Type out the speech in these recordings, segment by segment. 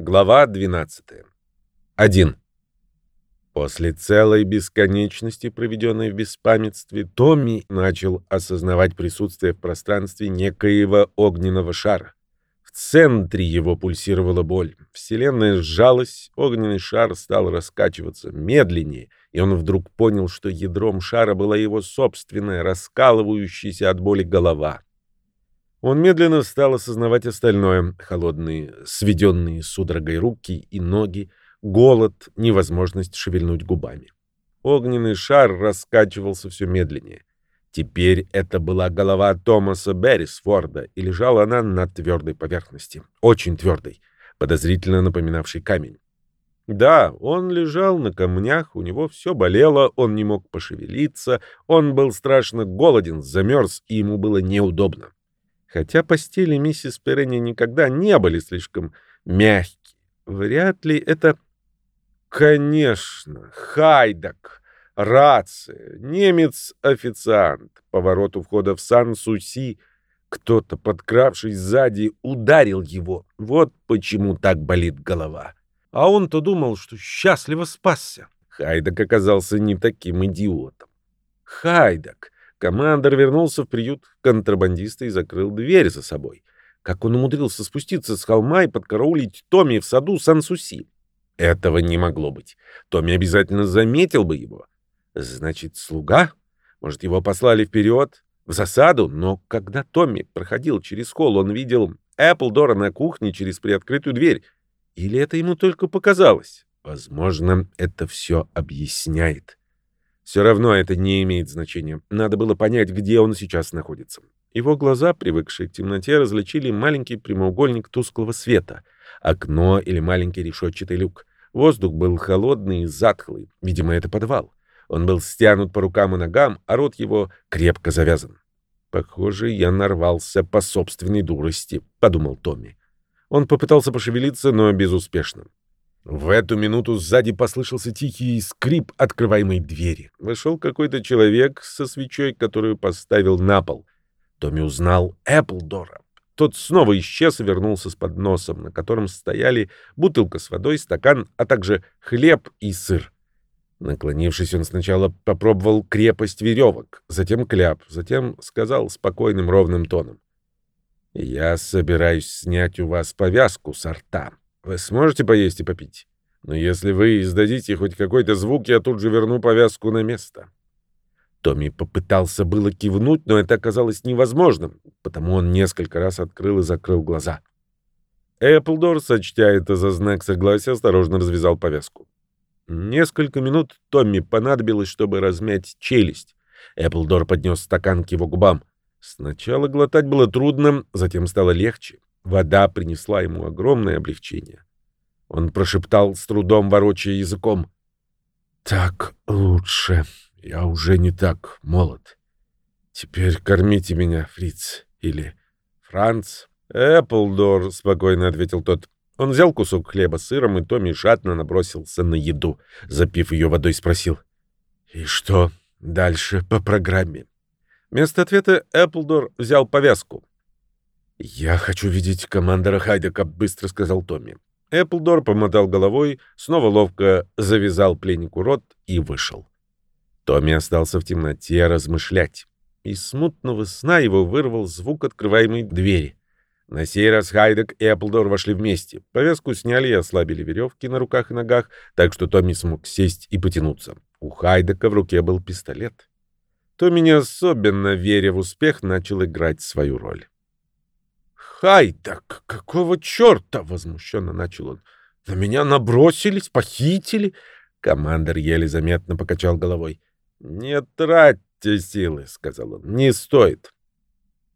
Глава 12. 1. После целой бесконечности, проведенной в беспамятстве, Томми начал осознавать присутствие в пространстве некоего огненного шара. В центре его пульсировала боль. Вселенная сжалась, огненный шар стал раскачиваться медленнее, и он вдруг понял, что ядром шара была его собственная, раскалывающаяся от боли голова. Он медленно стал осознавать остальное — холодные, сведенные судорогой руки и ноги, голод, невозможность шевельнуть губами. Огненный шар раскачивался все медленнее. Теперь это была голова Томаса Беррисфорда, и лежала она на твердой поверхности, очень твердой, подозрительно напоминавшей камень. Да, он лежал на камнях, у него все болело, он не мог пошевелиться, он был страшно голоден, замерз, и ему было неудобно. Хотя постели миссис Перенни никогда не были слишком мягкие, вряд ли это... Конечно, Хайдак, рация, немец-официант, поворот у входа в Сан-Суси, кто-то, подкравшись сзади, ударил его. Вот почему так болит голова. А он-то думал, что счастливо спасся. Хайдак оказался не таким идиотом. Хайдак Командор вернулся в приют контрабандиста и закрыл дверь за собой. Как он умудрился спуститься с холма и подкараулить Томми в саду Сан-Суси? Этого не могло быть. Томми обязательно заметил бы его. Значит, слуга? Может, его послали вперед, в засаду? Но когда Томми проходил через холл, он видел Эпплдора на кухне через приоткрытую дверь. Или это ему только показалось? Возможно, это все объясняет. Все равно это не имеет значения. Надо было понять, где он сейчас находится. Его глаза, привыкшие к темноте, различили маленький прямоугольник тусклого света, окно или маленький решетчатый люк. Воздух был холодный и затхлый. Видимо, это подвал. Он был стянут по рукам и ногам, а рот его крепко завязан. «Похоже, я нарвался по собственной дурости», — подумал Томми. Он попытался пошевелиться, но безуспешно. В эту минуту сзади послышался тихий скрип открываемой двери. Вошел какой-то человек со свечой, которую поставил на пол. Томми узнал Эпплдора. Тот снова исчез и вернулся с подносом, на котором стояли бутылка с водой, стакан, а также хлеб и сыр. Наклонившись, он сначала попробовал крепость веревок, затем кляп, затем сказал спокойным ровным тоном. «Я собираюсь снять у вас повязку с рта. Вы сможете поесть и попить? Но если вы издадите хоть какой-то звук, я тут же верну повязку на место». Томми попытался было кивнуть, но это оказалось невозможным, потому он несколько раз открыл и закрыл глаза. Эпплдор, сочтя это за знак согласия, осторожно развязал повязку. Несколько минут Томми понадобилось, чтобы размять челюсть. Эпплдор поднес стакан к его губам. Сначала глотать было трудно, затем стало легче. Вода принесла ему огромное облегчение. Он прошептал, с трудом ворочая языком. «Так лучше. Я уже не так молод. Теперь кормите меня, Фриц. Или Франц». «Эпплдор», — спокойно ответил тот. Он взял кусок хлеба с сыром, и Томми жадно набросился на еду. Запив ее водой, спросил. «И что дальше по программе?» Вместо ответа Эпплдор взял повязку. «Я хочу видеть командора Хайдека», — быстро сказал Томми. Эпплдор помотал головой, снова ловко завязал пленнику рот и вышел. Томми остался в темноте размышлять. Из смутного сна его вырвал звук открываемой двери. На сей раз Хайдек и Эпплдор вошли вместе. Повязку сняли и ослабили веревки на руках и ногах, так что Томми смог сесть и потянуться. У Хайдека в руке был пистолет. Томми, не особенно веря в успех, начал играть свою роль. Хайдак, какого черта?» — возмущенно начал он. «На меня набросились, похитили». Командор еле заметно покачал головой. «Не тратьте силы», — сказал он. «Не стоит».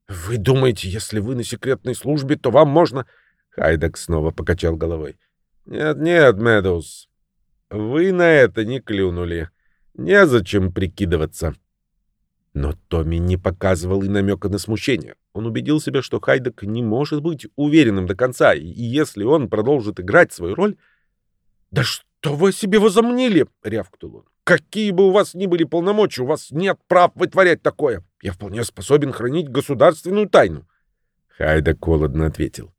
«Вы думаете, если вы на секретной службе, то вам можно...» Хайдак снова покачал головой. «Нет-нет, Мэдоуз, вы на это не клюнули. Незачем прикидываться». Но Томми не показывал и намека на смущение. Он убедил себя, что Хайдек не может быть уверенным до конца, и если он продолжит играть свою роль... «Да что вы себе возомнили?» — рявкнул он. «Какие бы у вас ни были полномочия, у вас нет прав вытворять такое. Я вполне способен хранить государственную тайну». Хайдек холодно ответил.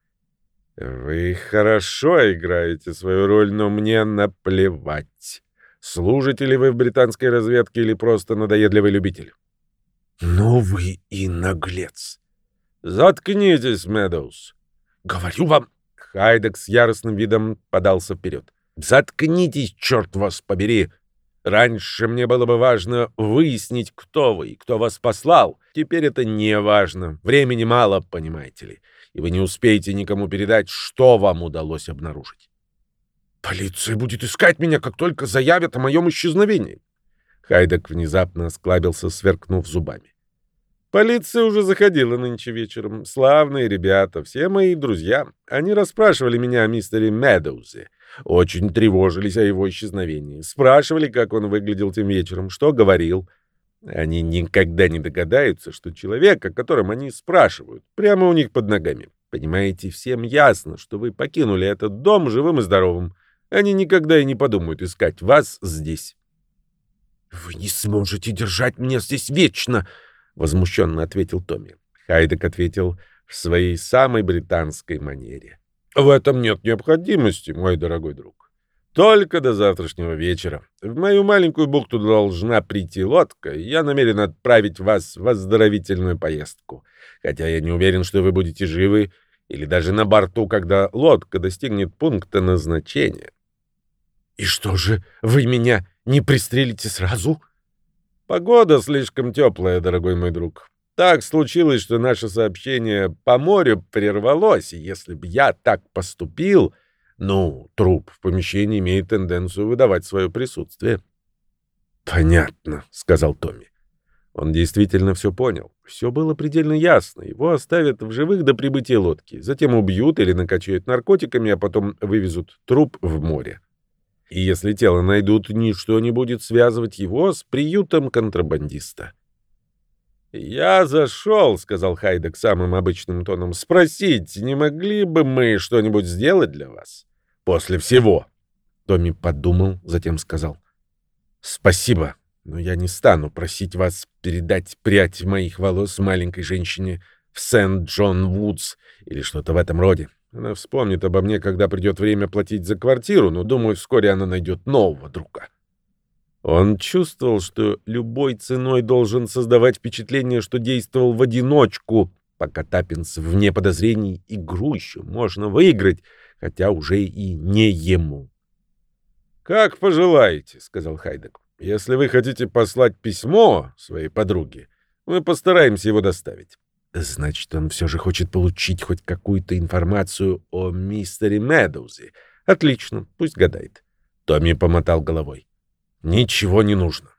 Вы хорошо играете свою роль, но мне наплевать. Служите ли вы в британской разведке или просто надоедливый любитель? Ну вы и наглец. Заткнитесь, Медоуз. Говорю вам. Хайдек с яростным видом подался вперед. Заткнитесь, черт вас побери. Раньше мне было бы важно выяснить, кто вы и кто вас послал. Теперь это не важно. Времени мало, понимаете ли и вы не успеете никому передать, что вам удалось обнаружить. Полиция будет искать меня, как только заявят о моем исчезновении. Хайдек внезапно осклабился, сверкнув зубами. Полиция уже заходила нынче вечером. Славные ребята, все мои друзья. Они расспрашивали меня о мистере Медоузе. Очень тревожились о его исчезновении. Спрашивали, как он выглядел тем вечером, что говорил. Они никогда не догадаются, что человек, о котором они спрашивают, прямо у них под ногами. Понимаете, всем ясно, что вы покинули этот дом живым и здоровым. Они никогда и не подумают искать вас здесь. «Вы не сможете держать меня здесь вечно!» — возмущенно ответил Томми. Хайдек ответил в своей самой британской манере. «В этом нет необходимости, мой дорогой друг. Только до завтрашнего вечера. В мою маленькую бухту должна прийти лодка, и я намерен отправить вас в оздоровительную поездку. Хотя я не уверен, что вы будете живы или даже на борту, когда лодка достигнет пункта назначения. И что же, вы меня не пристрелите сразу? Погода слишком теплая, дорогой мой друг. Так случилось, что наше сообщение по морю прервалось, и если бы я так поступил, ну, труп в помещении имеет тенденцию выдавать свое присутствие. «Понятно», — сказал Томми. Он действительно все понял. Все было предельно ясно. Его оставят в живых до прибытия лодки. Затем убьют или накачают наркотиками, а потом вывезут труп в море. И если тело найдут, ничто не будет связывать его с приютом контрабандиста. «Я зашел», — сказал Хайдек самым обычным тоном, — «спросить, не могли бы мы что-нибудь сделать для вас?» «После всего». Томми подумал, затем сказал. «Спасибо, но я не стану просить вас передать прядь моих волос маленькой женщине в Сент-Джон-Вудс или что-то в этом роде. Она вспомнит обо мне, когда придет время платить за квартиру, но, думаю, вскоре она найдет нового друга». Он чувствовал, что любой ценой должен создавать впечатление, что действовал в одиночку, пока Таппинс вне подозрений игру еще можно выиграть, хотя уже и не ему. «Как пожелаете», — сказал Хайдек. «Если вы хотите послать письмо своей подруге, мы постараемся его доставить». «Значит, он все же хочет получить хоть какую-то информацию о мистере Медоузе. Отлично, пусть гадает». Томми помотал головой. Ничего не нужно.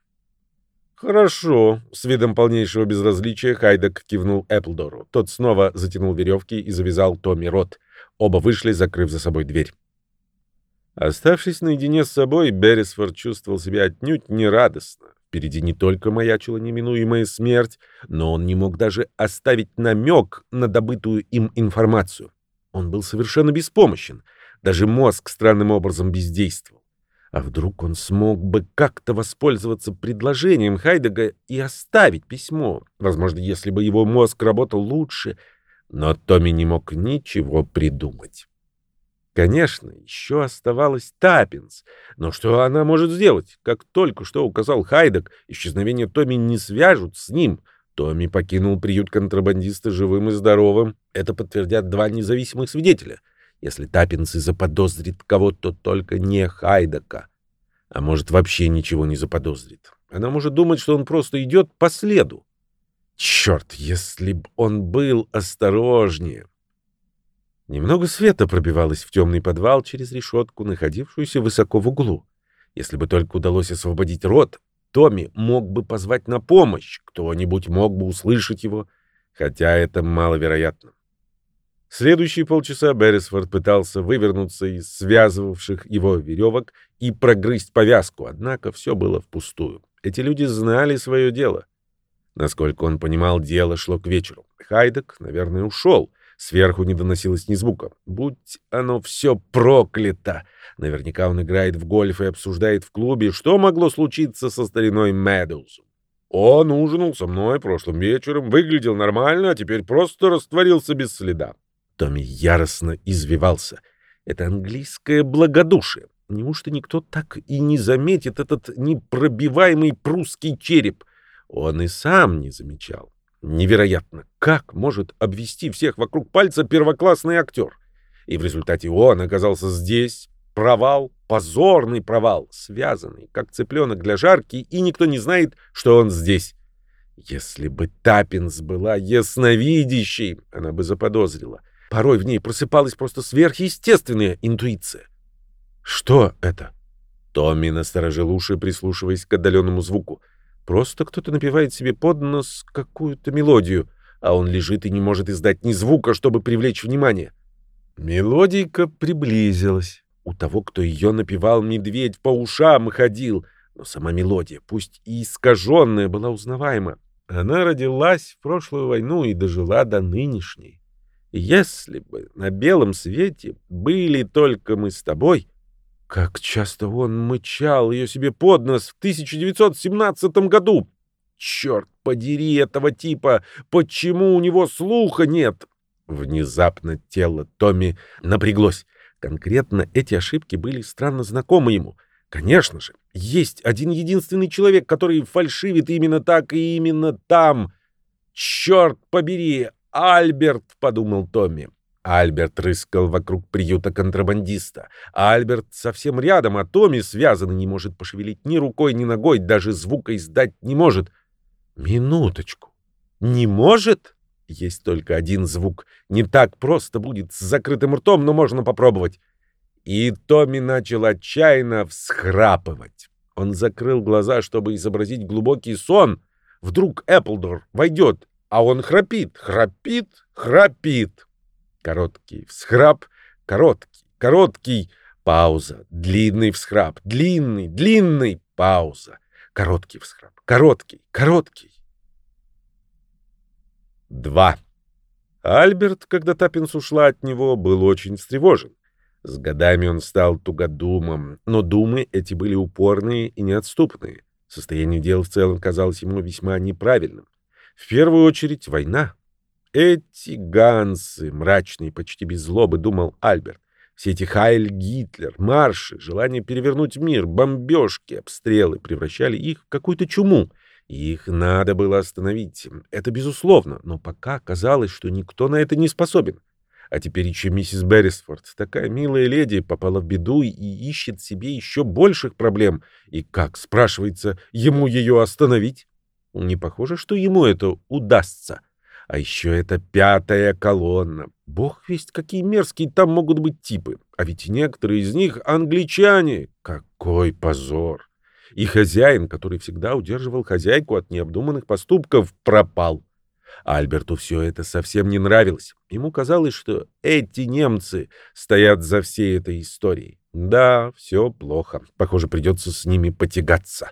Хорошо. С видом полнейшего безразличия Хайдек кивнул Эпплдору. Тот снова затянул веревки и завязал Томми рот. Оба вышли, закрыв за собой дверь. Оставшись наедине с собой, Беррисфорд чувствовал себя отнюдь нерадостно. Впереди не только маячила неминуемая смерть, но он не мог даже оставить намек на добытую им информацию. Он был совершенно беспомощен. Даже мозг странным образом бездействовал. А вдруг он смог бы как-то воспользоваться предложением Хайдега и оставить письмо? Возможно, если бы его мозг работал лучше. Но Томми не мог ничего придумать. Конечно, еще оставалась Таппинс. Но что она может сделать? Как только что указал Хайдек, исчезновение Томми не свяжут с ним. Томми покинул приют контрабандиста живым и здоровым. Это подтвердят два независимых свидетеля — если Таппинс и заподозрит кого-то, только не Хайдака. А может, вообще ничего не заподозрит. Она может думать, что он просто идет по следу. Черт, если б он был осторожнее. Немного света пробивалось в темный подвал через решетку, находившуюся высоко в углу. Если бы только удалось освободить рот, Томми мог бы позвать на помощь, кто-нибудь мог бы услышать его, хотя это маловероятно. Следующие полчаса Беррисфорд пытался вывернуться из связывавших его веревок и прогрызть повязку, однако все было впустую. Эти люди знали свое дело. Насколько он понимал, дело шло к вечеру. Хайдек, наверное, ушел. Сверху не доносилось ни звука. Будь оно все проклято! Наверняка он играет в гольф и обсуждает в клубе, что могло случиться со стариной Мэдоузом. Он ужинал со мной прошлым вечером, выглядел нормально, а теперь просто растворился без следа. Томми яростно извивался. Это английское благодушие. Неужто никто так и не заметит этот непробиваемый прусский череп? Он и сам не замечал. Невероятно, как может обвести всех вокруг пальца первоклассный актер? И в результате он оказался здесь. Провал, позорный провал, связанный, как цыпленок для жарки, и никто не знает, что он здесь. Если бы Таппинс была ясновидящей, она бы заподозрила. Порой в ней просыпалась просто сверхъестественная интуиция. Что это? Томми насторожил уши, прислушиваясь к отдаленному звуку. Просто кто-то напевает себе под нос какую-то мелодию, а он лежит и не может издать ни звука, чтобы привлечь внимание. Мелодийка приблизилась. У того, кто ее напевал, медведь по ушам ходил, но сама мелодия, пусть и искаженная, была узнаваема. Она родилась в прошлую войну и дожила до нынешней. Если бы на белом свете были только мы с тобой, как часто он мычал ее себе под нос в 1917 году. Черт подери этого типа! Почему у него слуха нет? Внезапно тело Томми напряглось. Конкретно эти ошибки были странно знакомы ему. Конечно же, есть один единственный человек, который фальшивит именно так и именно там. Черт побери, Альберт, подумал Томми. Альберт рыскал вокруг приюта контрабандиста. Альберт совсем рядом, а Томми связан не может пошевелить ни рукой, ни ногой, даже звука издать не может. Минуточку. Не может? Есть только один звук. Не так просто будет с закрытым ртом, но можно попробовать. И Томми начал отчаянно всхрапывать. Он закрыл глаза, чтобы изобразить глубокий сон. Вдруг Эпплдор войдет, а он храпит, храпит, храпит. Короткий всхрап, короткий, короткий, пауза, длинный всхрап, длинный, длинный, пауза, короткий всхрап, короткий, короткий. Два. Альберт, когда Таппинс ушла от него, был очень встревожен. С годами он стал тугодумом, но думы эти были упорные и неотступные. Состояние дел в целом казалось ему весьма неправильным. В первую очередь война. Эти гансы, мрачные, почти без злобы, думал Альберт. Все эти Хайль Гитлер, марши, желание перевернуть мир, бомбежки, обстрелы превращали их в какую-то чуму. их надо было остановить. Это безусловно, но пока казалось, что никто на это не способен. А теперь еще миссис Беррисфорд, такая милая леди, попала в беду и ищет себе еще больших проблем. И как, спрашивается, ему ее остановить? Не похоже, что ему это удастся. А еще это пятая колонна. Бог весть, какие мерзкие там могут быть типы. А ведь некоторые из них англичане. Какой позор! И хозяин, который всегда удерживал хозяйку от необдуманных поступков, пропал. Альберту все это совсем не нравилось. Ему казалось, что эти немцы стоят за всей этой историей. Да, все плохо. Похоже, придется с ними потягаться.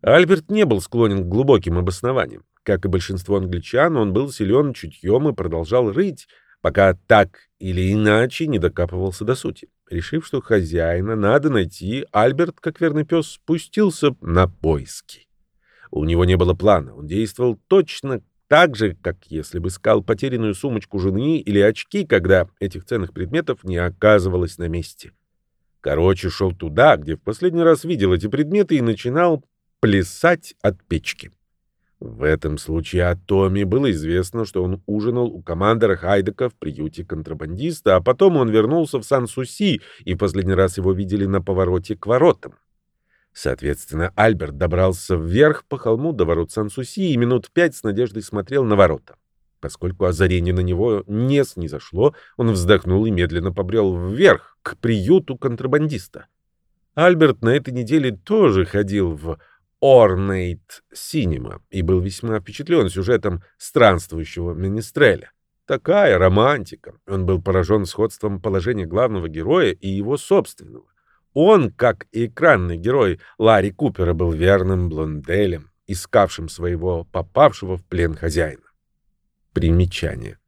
Альберт не был склонен к глубоким обоснованиям. Как и большинство англичан, он был силен чутьем и продолжал рыть, пока так или иначе не докапывался до сути. Решив, что хозяина надо найти, Альберт, как верный пес, спустился на поиски. У него не было плана, он действовал точно так же, как если бы искал потерянную сумочку жены или очки, когда этих ценных предметов не оказывалось на месте. Короче, шел туда, где в последний раз видел эти предметы и начинал плясать от печки. В этом случае о Томе было известно, что он ужинал у командора Хайдека в приюте контрабандиста, а потом он вернулся в Сан-Суси, и в последний раз его видели на повороте к воротам. Соответственно, Альберт добрался вверх по холму до ворот Сан-Суси и минут пять с надеждой смотрел на ворота. Поскольку озарение на него не снизошло, он вздохнул и медленно побрел вверх, к приюту контрабандиста. Альберт на этой неделе тоже ходил в Орнейт Синема и был весьма впечатлен сюжетом странствующего Менестреля. Такая романтика. Он был поражен сходством положения главного героя и его собственного. Он, как и экранный герой Ларри Купера, был верным блонделем, искавшим своего попавшего в плен хозяина. Примечание.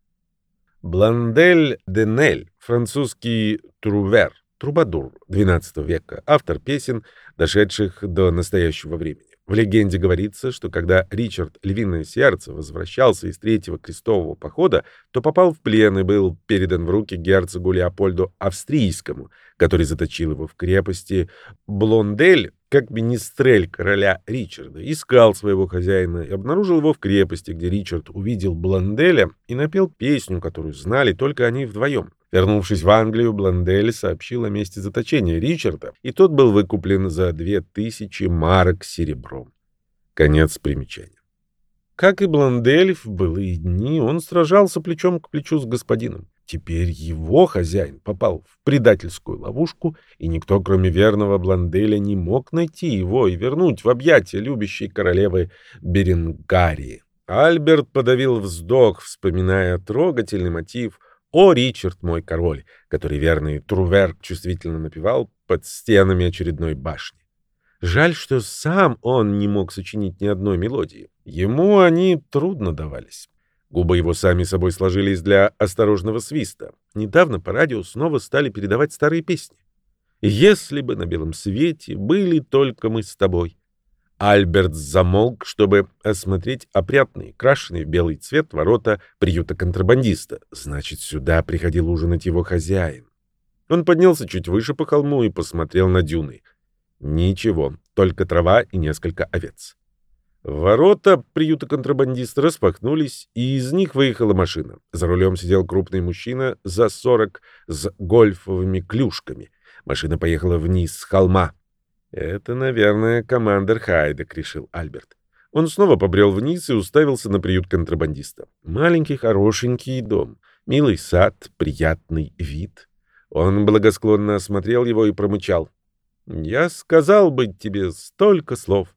Блондель Денель, французский трувер, Трубадур XII века, автор песен, дошедших до настоящего времени. В легенде говорится, что когда Ричард Львиное Сердце возвращался из Третьего крестового похода, то попал в плен и был передан в руки герцогу Леопольду Австрийскому, который заточил его в крепости Блондель, как министрель короля Ричарда, искал своего хозяина и обнаружил его в крепости, где Ричард увидел Блонделя и напел песню, которую знали только они вдвоем. Вернувшись в Англию, Бландель сообщил о месте заточения Ричарда, и тот был выкуплен за две тысячи марок серебром. Конец примечания. Как и Бландель, в былые дни он сражался плечом к плечу с господином. Теперь его хозяин попал в предательскую ловушку, и никто, кроме верного Бланделя, не мог найти его и вернуть в объятия любящей королевы Беренгарии. Альберт подавил вздох, вспоминая трогательный мотив — «О, Ричард, мой король», который верный Трувер чувствительно напевал под стенами очередной башни. Жаль, что сам он не мог сочинить ни одной мелодии. Ему они трудно давались. Губы его сами собой сложились для осторожного свиста. Недавно по радио снова стали передавать старые песни. «Если бы на белом свете были только мы с тобой», Альберт замолк, чтобы осмотреть опрятные, крашеные в белый цвет ворота приюта контрабандиста. Значит, сюда приходил ужинать его хозяин. Он поднялся чуть выше по холму и посмотрел на дюны. Ничего, только трава и несколько овец. Ворота приюта контрабандиста распахнулись, и из них выехала машина. За рулем сидел крупный мужчина за сорок с гольфовыми клюшками. Машина поехала вниз с холма. «Это, наверное, командир Хайдек», — решил Альберт. Он снова побрел вниз и уставился на приют контрабандиста. Маленький хорошенький дом, милый сад, приятный вид. Он благосклонно осмотрел его и промычал. «Я сказал бы тебе столько слов».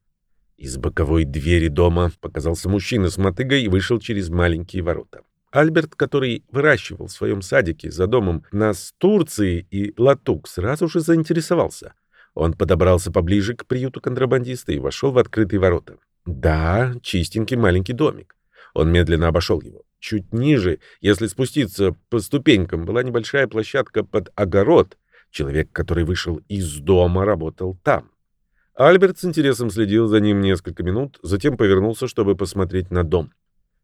Из боковой двери дома показался мужчина с мотыгой и вышел через маленькие ворота. Альберт, который выращивал в своем садике за домом нас Турции и латук, сразу же заинтересовался — он подобрался поближе к приюту контрабандиста и вошел в открытые ворота. Да, чистенький маленький домик. Он медленно обошел его. Чуть ниже, если спуститься по ступенькам, была небольшая площадка под огород. Человек, который вышел из дома, работал там. Альберт с интересом следил за ним несколько минут, затем повернулся, чтобы посмотреть на дом.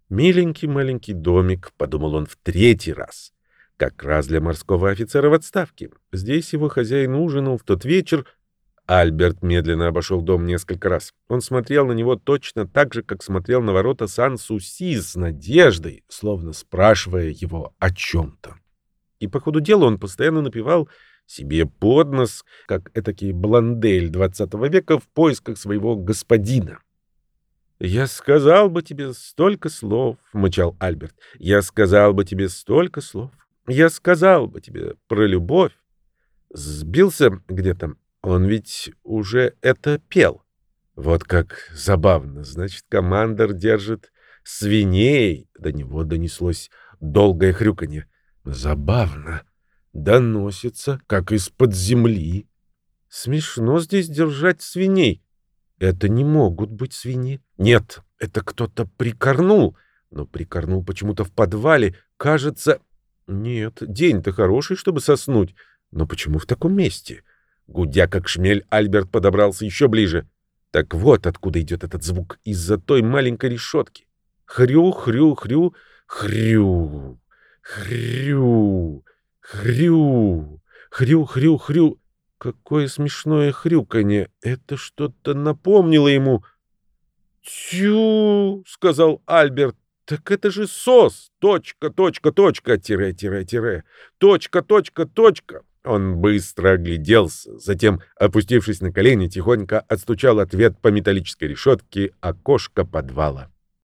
«Миленький маленький домик», — подумал он в третий раз. «Как раз для морского офицера в отставке. Здесь его хозяин ужинал в тот вечер, Альберт медленно обошел дом несколько раз. Он смотрел на него точно так же, как смотрел на ворота Сан-Суси с надеждой, словно спрашивая его о чем-то. И по ходу дела он постоянно напевал себе под нос, как этакий бландель двадцатого века в поисках своего господина. «Я сказал бы тебе столько слов», — мычал Альберт. «Я сказал бы тебе столько слов. Я сказал бы тебе про любовь». Сбился где-то он ведь уже это пел. Вот как забавно. Значит, командор держит свиней. До него донеслось долгое хрюканье. Забавно. Доносится, как из-под земли. Смешно здесь держать свиней. Это не могут быть свиньи. Нет, это кто-то прикорнул. Но прикорнул почему-то в подвале. Кажется... Нет, день-то хороший, чтобы соснуть. Но почему в таком месте? — Гудя как шмель, Альберт подобрался еще ближе. Так вот откуда идет этот звук, из-за той маленькой решетки. Хрю-хрю-хрю, хрю, хрю, хрю, хрю-хрю-хрю. Какое смешное хрюканье! Это что-то напомнило ему. «Тю!» — сказал Альберт. «Так это же сос! Точка, точка, точка, тире, тире, тире, точка, точка, точка!» Он быстро огляделся, затем, опустившись на колени, тихонько отстучал ответ по металлической решетке окошко подвала.